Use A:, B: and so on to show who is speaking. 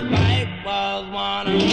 A: the pipe was one of